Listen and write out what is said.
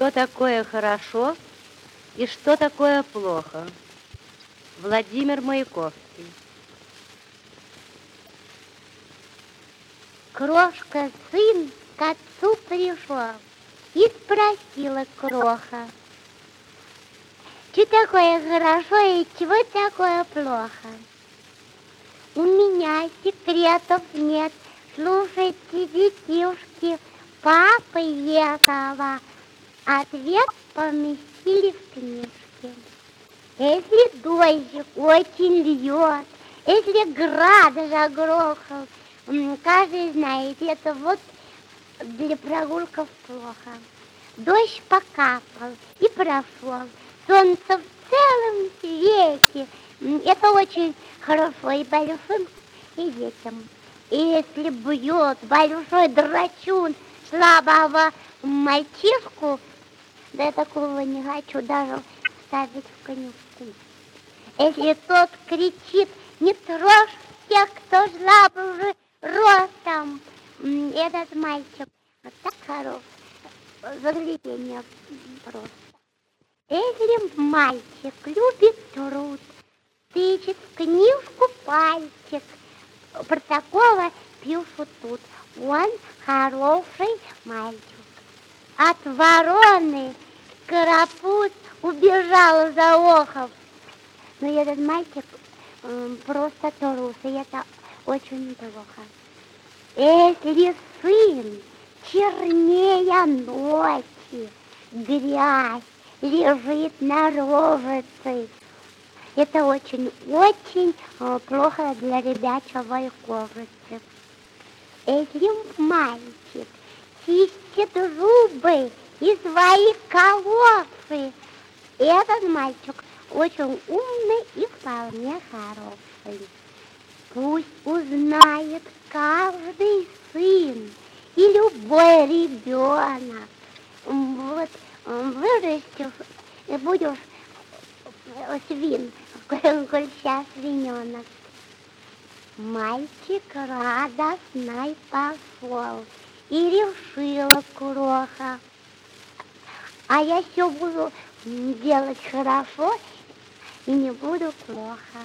Что такое хорошо и что такое плохо? Владимир Маяковский. Крошка сын к отцу пришел и спросила кроха, что такое хорошо и чего такое плохо? У меня секретов нет, слушайте, детишки, папы этого. Ответ поместили в книжке. Если дождик очень льет, если град загрохал, каждый знает, это вот для прогулков плохо. Дождь покапал и прошел. Солнце в целом свете. Это очень хорошо и большим, и детям. И если бьет большой драчун слабого мальчишку, да такого не хочу даже ставить в конюшку. Если тот кричит, не трожь тех, кто слабый ростом, этот мальчик вот так хорош, заглядение просто. Если мальчик любит труд, тычет в книжку пальчик, протокола пишут тут, он хороший мальчик. От вороны карапуз убежал за охов. Но этот мальчик просто трус, и это очень плохо. Если сын чернее ночи, грязь лежит на рожице, это очень-очень э, плохо для ребячего кожицы. Если мальчик чистит зубы и свои колосы, этот мальчик очень умный и вполне хороший. Пусть узнает каждый сын и любой ребенок. Вот вырастешь будешь свин, гулься свиненок. Мальчик радостный пошел и решила кроха. А я все буду делать хорошо и не буду плохо.